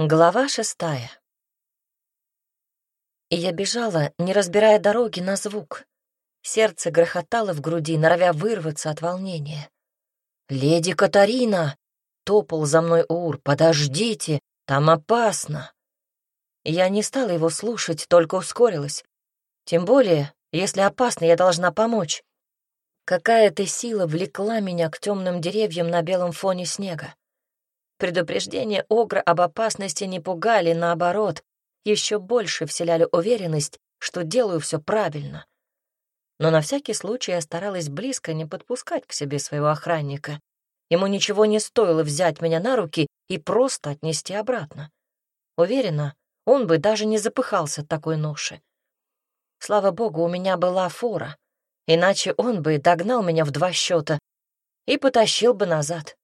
Глава шестая. И я бежала, не разбирая дороги на звук. Сердце грохотало в груди, норовя вырваться от волнения. «Леди Катарина!» — топал за мной Ур. «Подождите, там опасно!» Я не стала его слушать, только ускорилась. Тем более, если опасно, я должна помочь. Какая-то сила влекла меня к темным деревьям на белом фоне снега. Предупреждения Огра об опасности не пугали, наоборот, еще больше вселяли уверенность, что делаю все правильно. Но на всякий случай я старалась близко не подпускать к себе своего охранника. Ему ничего не стоило взять меня на руки и просто отнести обратно. Уверена, он бы даже не запыхался такой ноши. Слава богу, у меня была фора, иначе он бы догнал меня в два счета и потащил бы назад.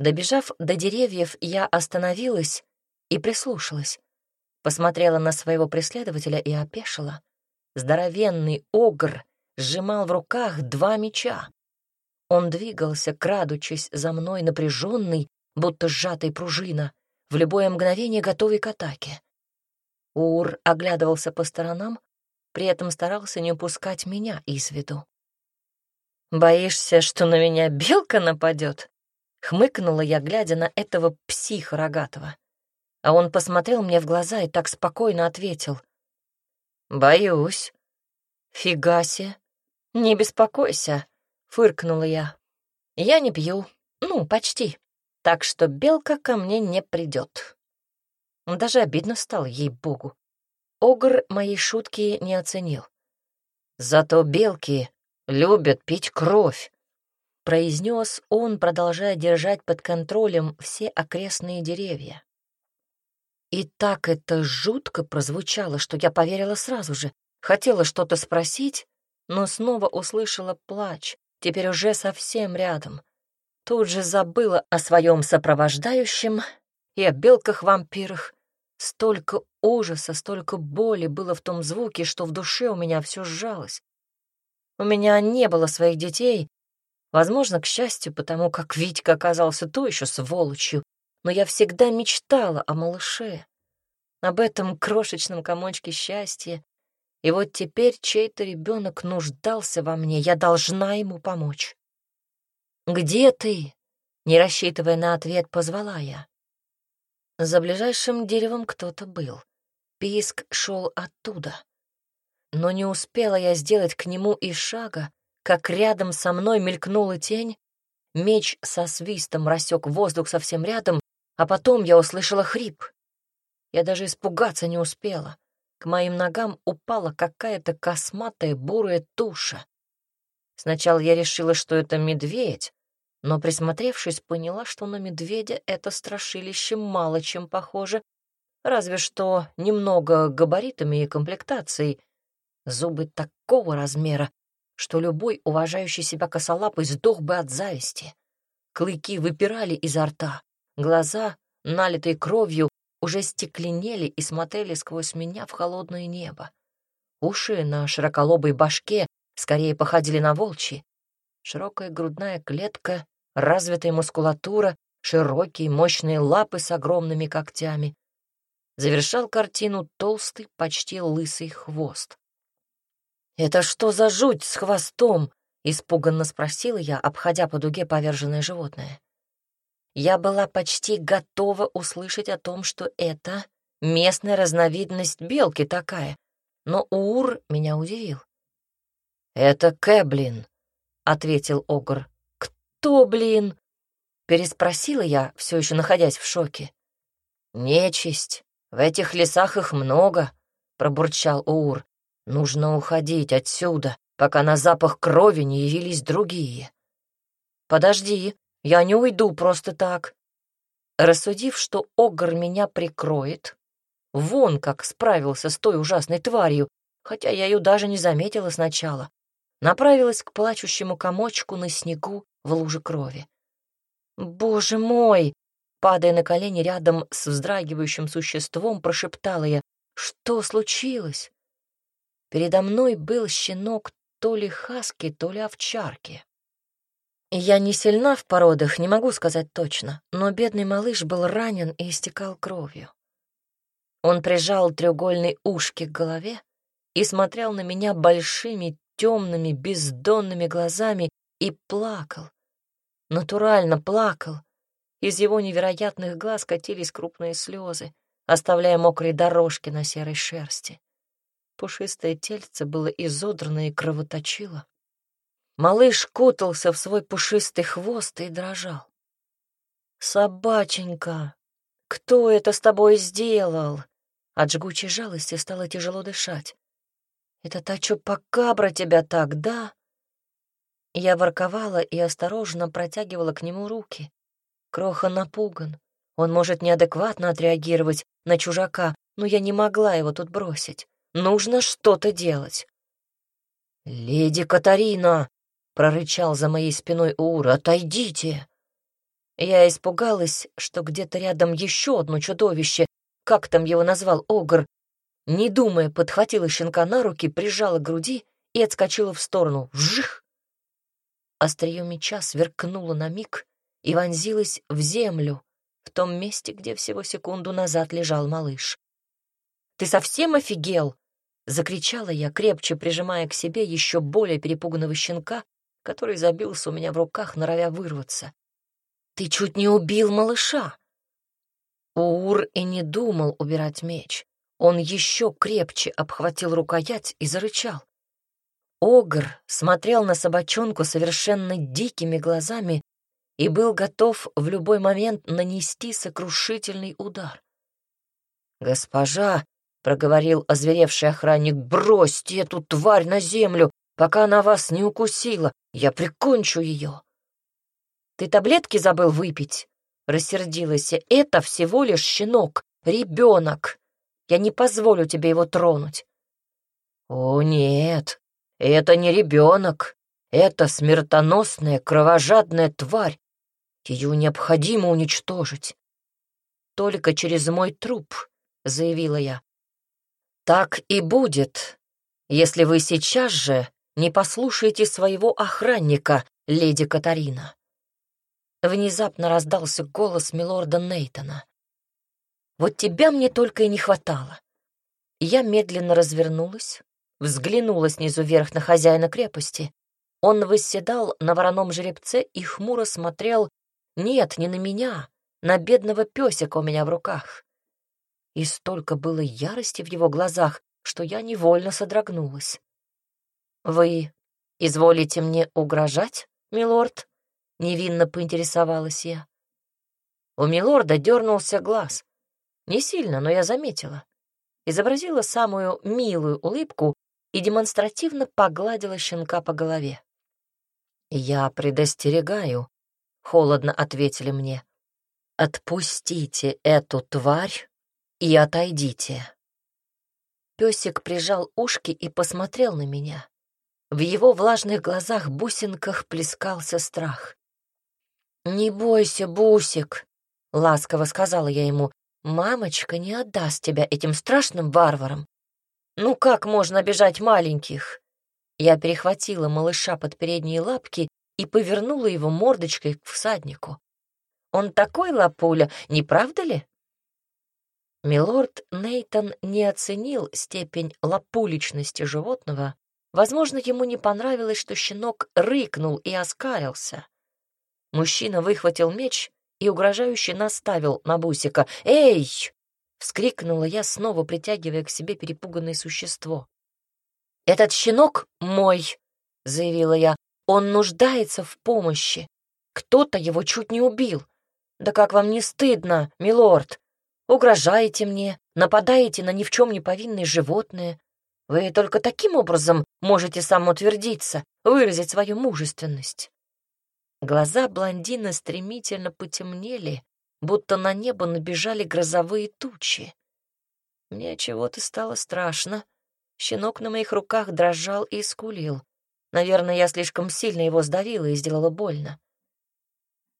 Добежав до деревьев, я остановилась и прислушалась. Посмотрела на своего преследователя и опешила. Здоровенный огр сжимал в руках два меча. Он двигался, крадучись за мной, напряженный, будто сжатая пружина, в любое мгновение готовый к атаке. Ур оглядывался по сторонам, при этом старался не упускать меня из виду. «Боишься, что на меня белка нападет?» Хмыкнула я, глядя на этого психа рогатого. А он посмотрел мне в глаза и так спокойно ответил. «Боюсь». «Фига себе. Не беспокойся», — фыркнула я. «Я не пью. Ну, почти. Так что белка ко мне не придет». Даже обидно стало, ей-богу. Огр моей шутки не оценил. «Зато белки любят пить кровь», произнес он, продолжая держать под контролем все окрестные деревья. И так это жутко прозвучало, что я поверила сразу же. Хотела что-то спросить, но снова услышала плач, теперь уже совсем рядом. Тут же забыла о своем сопровождающем и о белках-вампирах. Столько ужаса, столько боли было в том звуке, что в душе у меня все сжалось. У меня не было своих детей, Возможно, к счастью, потому как Витька оказался то еще сволочью, но я всегда мечтала о малыше, об этом крошечном комочке счастья. И вот теперь чей-то ребенок нуждался во мне, я должна ему помочь. «Где ты?» — не рассчитывая на ответ, позвала я. За ближайшим деревом кто-то был. Писк шел оттуда. Но не успела я сделать к нему и шага, как рядом со мной мелькнула тень, меч со свистом рассек воздух совсем рядом, а потом я услышала хрип. Я даже испугаться не успела. К моим ногам упала какая-то косматая бурая туша. Сначала я решила, что это медведь, но, присмотревшись, поняла, что на медведя это страшилище мало чем похоже, разве что немного габаритами и комплектацией. Зубы такого размера, что любой уважающий себя косолапый сдох бы от зависти. Клыки выпирали изо рта, глаза, налитые кровью, уже стекленели и смотрели сквозь меня в холодное небо. Уши на широколобой башке скорее походили на волчьи. Широкая грудная клетка, развитая мускулатура, широкие мощные лапы с огромными когтями. Завершал картину толстый, почти лысый хвост. «Это что за жуть с хвостом?» — испуганно спросила я, обходя по дуге поверженное животное. Я была почти готова услышать о том, что это местная разновидность белки такая, но Ур меня удивил. «Это Кэблин», — ответил Огр. «Кто, блин?» — переспросила я, все еще находясь в шоке. «Нечисть. В этих лесах их много», — пробурчал Уур. Нужно уходить отсюда, пока на запах крови не явились другие. Подожди, я не уйду просто так. Рассудив, что Огр меня прикроет, вон как справился с той ужасной тварью, хотя я ее даже не заметила сначала, направилась к плачущему комочку на снегу в луже крови. «Боже мой!» Падая на колени рядом с вздрагивающим существом, прошептала я. «Что случилось?» Передо мной был щенок то ли хаски, то ли овчарки. Я не сильна в породах, не могу сказать точно, но бедный малыш был ранен и истекал кровью. Он прижал треугольные ушки к голове и смотрел на меня большими, темными, бездонными глазами и плакал. Натурально плакал. Из его невероятных глаз катились крупные слезы, оставляя мокрые дорожки на серой шерсти. Пушистое тельце было изодрано и кровоточило. Малыш кутался в свой пушистый хвост и дрожал. «Собаченька, кто это с тобой сделал?» От жгучей жалости стало тяжело дышать. «Это та чупакабра тебя так, да?» Я ворковала и осторожно протягивала к нему руки. Кроха напуган. Он может неадекватно отреагировать на чужака, но я не могла его тут бросить. Нужно что-то делать. «Леди Катарина!» — прорычал за моей спиной Ур. «Отойдите!» Я испугалась, что где-то рядом еще одно чудовище, как там его назвал Огр, не думая, подхватила щенка на руки, прижала к груди и отскочила в сторону. Вжих! Острие меча сверкнуло на миг и вонзилось в землю, в том месте, где всего секунду назад лежал малыш. «Ты совсем офигел?» — закричала я, крепче прижимая к себе еще более перепуганного щенка, который забился у меня в руках, норовя вырваться. «Ты чуть не убил малыша!» Уур и не думал убирать меч. Он еще крепче обхватил рукоять и зарычал. Огр смотрел на собачонку совершенно дикими глазами и был готов в любой момент нанести сокрушительный удар. «Госпожа», — проговорил озверевший охранник, — «бросьте эту тварь на землю, пока она вас не укусила. Я прикончу ее». «Ты таблетки забыл выпить?» — рассердилась. «Это всего лишь щенок, ребенок. Я не позволю тебе его тронуть». «О, нет, это не ребенок. Это смертоносная, кровожадная тварь. Ее необходимо уничтожить. Только через мой труп, — заявила я. Так и будет, если вы сейчас же не послушаете своего охранника, леди Катарина. Внезапно раздался голос милорда Нейтона. Вот тебя мне только и не хватало. Я медленно развернулась, взглянула снизу вверх на хозяина крепости. Он восседал на вороном жеребце и хмуро смотрел, нет, не на меня, на бедного песика у меня в руках. И столько было ярости в его глазах, что я невольно содрогнулась. «Вы изволите мне угрожать, милорд?» — невинно поинтересовалась я. У милорда дернулся глаз. Не сильно, но я заметила. Изобразила самую милую улыбку и демонстративно погладила щенка по голове. «Я предостерегаю», — холодно ответили мне. «Отпустите эту тварь и отойдите». Песик прижал ушки и посмотрел на меня. В его влажных глазах-бусинках плескался страх. «Не бойся, Бусик», — ласково сказала я ему, Мамочка не отдаст тебя этим страшным варварам. Ну как можно обижать маленьких? Я перехватила малыша под передние лапки и повернула его мордочкой к всаднику. Он такой лапуля, не правда ли? Милорд Нейтон не оценил степень лапуличности животного. Возможно, ему не понравилось, что щенок рыкнул и оскалился. Мужчина выхватил меч и угрожающе наставил на Бусика. «Эй!» — вскрикнула я, снова притягивая к себе перепуганное существо. «Этот щенок мой!» — заявила я. «Он нуждается в помощи. Кто-то его чуть не убил. Да как вам не стыдно, милорд? Угрожаете мне, нападаете на ни в чем не повинные животные. Вы только таким образом можете самоутвердиться, выразить свою мужественность». Глаза блондина стремительно потемнели, будто на небо набежали грозовые тучи. Мне чего-то стало страшно. Щенок на моих руках дрожал и скулил. Наверное, я слишком сильно его сдавила и сделала больно.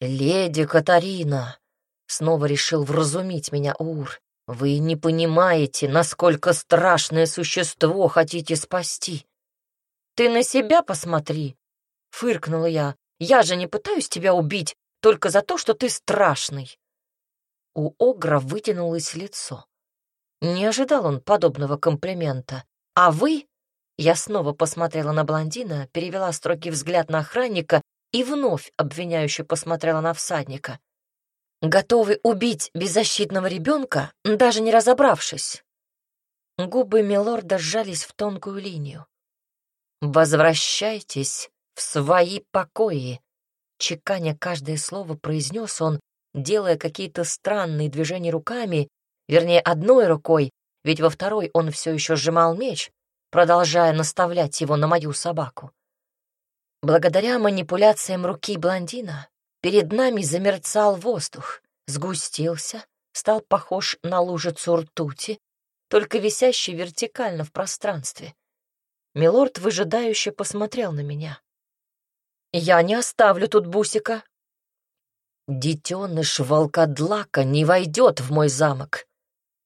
«Леди Катарина!» — снова решил вразумить меня Ур. «Вы не понимаете, насколько страшное существо хотите спасти!» «Ты на себя посмотри!» — фыркнула я. Я же не пытаюсь тебя убить только за то, что ты страшный. У Огра вытянулось лицо. Не ожидал он подобного комплимента. А вы... Я снова посмотрела на блондина, перевела строгий взгляд на охранника и вновь обвиняюще посмотрела на всадника. Готовы убить беззащитного ребенка, даже не разобравшись. Губы Милорда сжались в тонкую линию. «Возвращайтесь в свои покои», — чеканя каждое слово произнес он, делая какие-то странные движения руками, вернее, одной рукой, ведь во второй он все еще сжимал меч, продолжая наставлять его на мою собаку. Благодаря манипуляциям руки блондина перед нами замерцал воздух, сгустился, стал похож на лужицу ртути, только висящий вертикально в пространстве. Милорд выжидающе посмотрел на меня. «Я не оставлю тут Бусика». «Детеныш волкодлака не войдет в мой замок.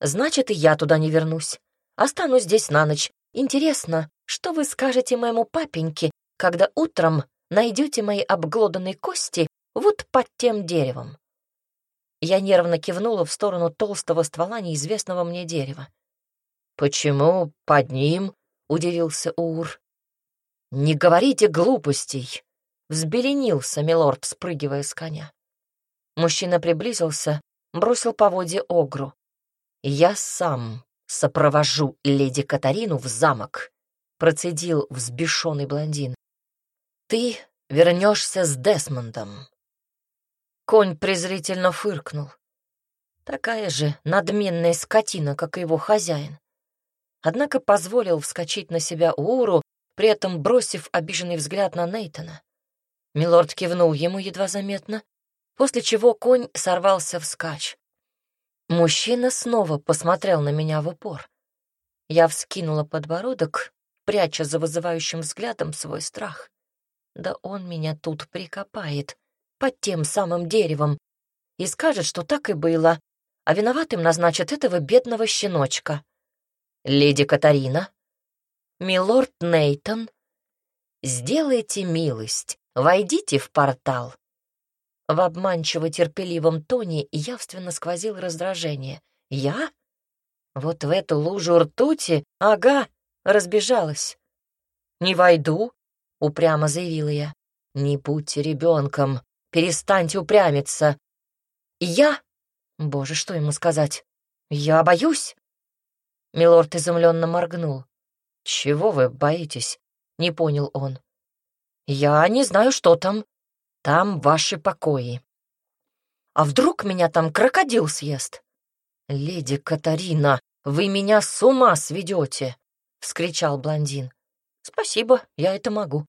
Значит, и я туда не вернусь. Останусь здесь на ночь. Интересно, что вы скажете моему папеньке, когда утром найдете мои обглоданные кости вот под тем деревом?» Я нервно кивнула в сторону толстого ствола неизвестного мне дерева. «Почему под ним?» — удивился Ур. «Не говорите глупостей!» — взбеленился милорд, спрыгивая с коня. Мужчина приблизился, бросил поводье Огру. «Я сам сопровожу леди Катарину в замок», — процедил взбешенный блондин. «Ты вернешься с Десмондом». Конь презрительно фыркнул. Такая же надменная скотина, как и его хозяин однако позволил вскочить на себя Ууру, при этом бросив обиженный взгляд на Нейтона. Милорд кивнул ему едва заметно, после чего конь сорвался вскачь. Мужчина снова посмотрел на меня в упор. Я вскинула подбородок, пряча за вызывающим взглядом свой страх. Да он меня тут прикопает, под тем самым деревом, и скажет, что так и было, а виноватым назначит этого бедного щеночка. «Леди Катарина?» «Милорд Нейтон?» «Сделайте милость, войдите в портал». В обманчиво терпеливом тоне явственно сквозил раздражение. «Я? Вот в эту лужу ртути? Ага, разбежалась». «Не войду», — упрямо заявила я. «Не будьте ребенком, перестаньте упрямиться». «Я? Боже, что ему сказать? Я боюсь?» Милорд изумленно моргнул. «Чего вы боитесь?» — не понял он. «Я не знаю, что там. Там ваши покои. А вдруг меня там крокодил съест?» «Леди Катарина, вы меня с ума сведете!» — вскричал блондин. «Спасибо, я это могу.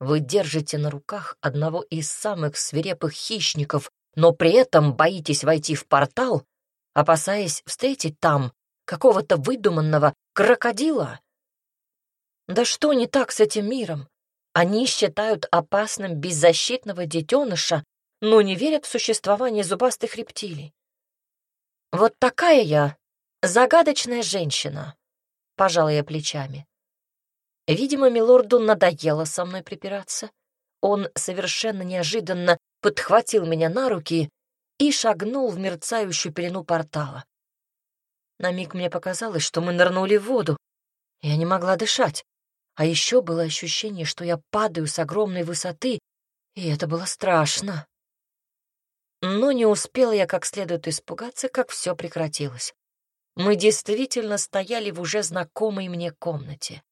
Вы держите на руках одного из самых свирепых хищников, но при этом боитесь войти в портал, опасаясь встретить там какого-то выдуманного крокодила. Да что не так с этим миром? Они считают опасным беззащитного детеныша, но не верят в существование зубастых рептилий. Вот такая я, загадочная женщина, пожала я плечами. Видимо, милорду надоело со мной припираться. Он совершенно неожиданно подхватил меня на руки и шагнул в мерцающую пелену портала. На миг мне показалось, что мы нырнули в воду. Я не могла дышать. А еще было ощущение, что я падаю с огромной высоты, и это было страшно. Но не успела я как следует испугаться, как все прекратилось. Мы действительно стояли в уже знакомой мне комнате.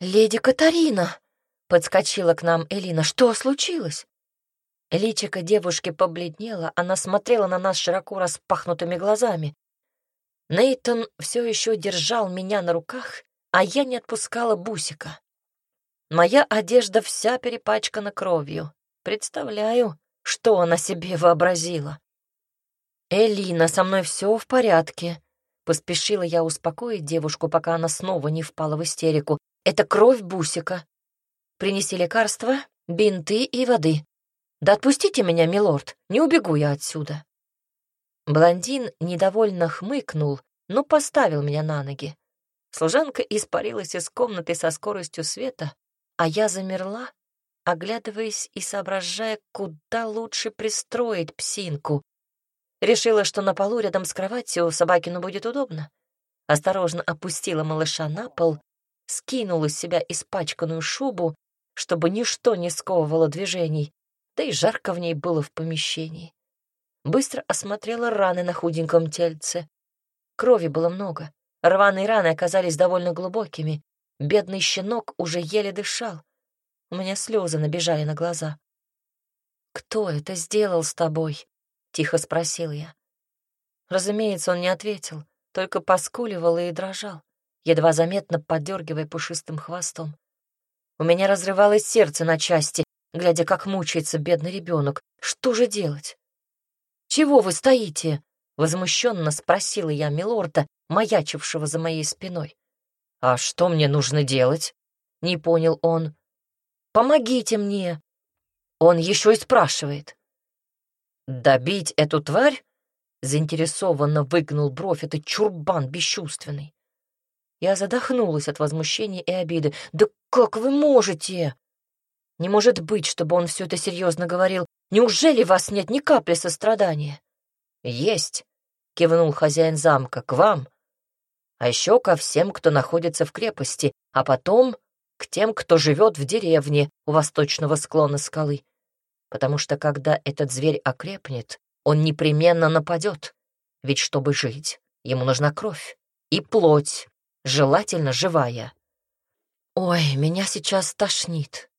«Леди Катарина!» — подскочила к нам Элина. «Что случилось?» Личико девушки побледнело, она смотрела на нас широко распахнутыми глазами. Нейтон все еще держал меня на руках, а я не отпускала бусика. Моя одежда вся перепачкана кровью. Представляю, что она себе вообразила. «Элина, со мной все в порядке», — поспешила я успокоить девушку, пока она снова не впала в истерику. «Это кровь бусика. Принеси лекарства, бинты и воды. Да отпустите меня, милорд, не убегу я отсюда». Блондин недовольно хмыкнул, но поставил меня на ноги. Служанка испарилась из комнаты со скоростью света, а я замерла, оглядываясь и соображая, куда лучше пристроить псинку. Решила, что на полу рядом с кроватью собакину будет удобно. Осторожно опустила малыша на пол, скинула с себя испачканную шубу, чтобы ничто не сковывало движений, да и жарко в ней было в помещении. Быстро осмотрела раны на худеньком тельце. Крови было много. Рваные раны оказались довольно глубокими. Бедный щенок уже еле дышал. У меня слезы набежали на глаза. «Кто это сделал с тобой?» — тихо спросил я. Разумеется, он не ответил, только поскуливал и дрожал, едва заметно подергивая пушистым хвостом. У меня разрывалось сердце на части, глядя, как мучается бедный ребенок. Что же делать? «Чего вы стоите?» — возмущенно спросила я милорда, маячившего за моей спиной. «А что мне нужно делать?» — не понял он. «Помогите мне!» Он еще и спрашивает. «Добить эту тварь?» — заинтересованно выгнул бровь этот чурбан бесчувственный. Я задохнулась от возмущения и обиды. «Да как вы можете?» Не может быть, чтобы он все это серьезно говорил. Неужели вас нет ни капли сострадания? Есть, кивнул хозяин замка, к вам. А еще ко всем, кто находится в крепости, а потом к тем, кто живет в деревне у восточного склона скалы. Потому что когда этот зверь окрепнет, он непременно нападет. Ведь чтобы жить, ему нужна кровь и плоть, желательно живая. Ой, меня сейчас тошнит.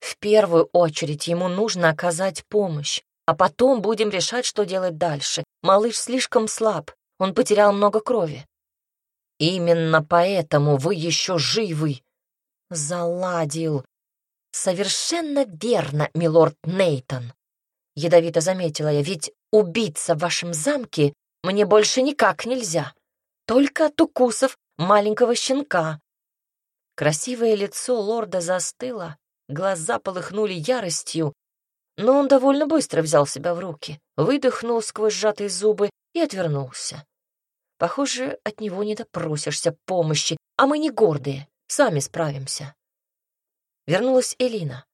В первую очередь ему нужно оказать помощь, а потом будем решать, что делать дальше. Малыш слишком слаб, он потерял много крови. Именно поэтому вы еще живы. Заладил. Совершенно верно, милорд Нейтон. Ядовито заметила я, ведь убиться в вашем замке мне больше никак нельзя. Только от укусов маленького щенка. Красивое лицо лорда застыло, Глаза полыхнули яростью, но он довольно быстро взял себя в руки, выдохнул сквозь сжатые зубы и отвернулся. Похоже, от него не допросишься помощи, а мы не гордые, сами справимся. Вернулась Элина.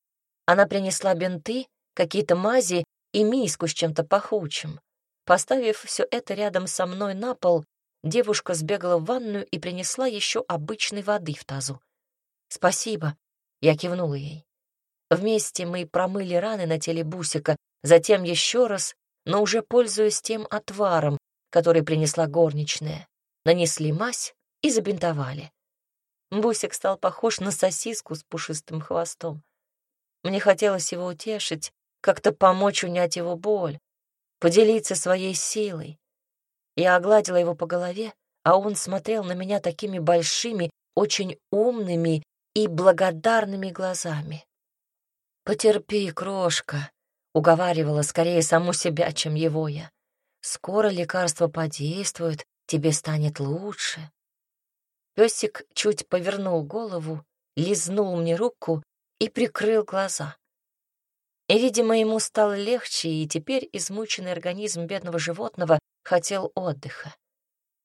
Она принесла бинты, какие-то мази и миску с чем-то пахучим. Поставив все это рядом со мной на пол, девушка сбегала в ванную и принесла еще обычной воды в тазу. «Спасибо», я кивнула ей. Вместе мы промыли раны на теле Бусика, затем еще раз, но уже пользуясь тем отваром, который принесла горничная. Нанесли мазь и забинтовали. Бусик стал похож на сосиску с пушистым хвостом. Мне хотелось его утешить, как-то помочь унять его боль, поделиться своей силой. Я огладила его по голове, а он смотрел на меня такими большими, очень умными и благодарными глазами. «Потерпи, крошка», — уговаривала скорее саму себя, чем его я. «Скоро лекарство подействует, тебе станет лучше». Песик чуть повернул голову, лизнул мне руку и прикрыл глаза. И, видимо, ему стало легче, и теперь измученный организм бедного животного хотел отдыха.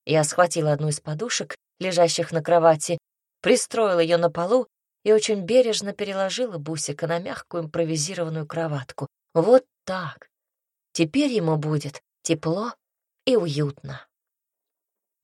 Я схватила одну из подушек, лежащих на кровати, пристроила ее на полу и очень бережно переложила Бусика на мягкую импровизированную кроватку. Вот так. Теперь ему будет тепло и уютно.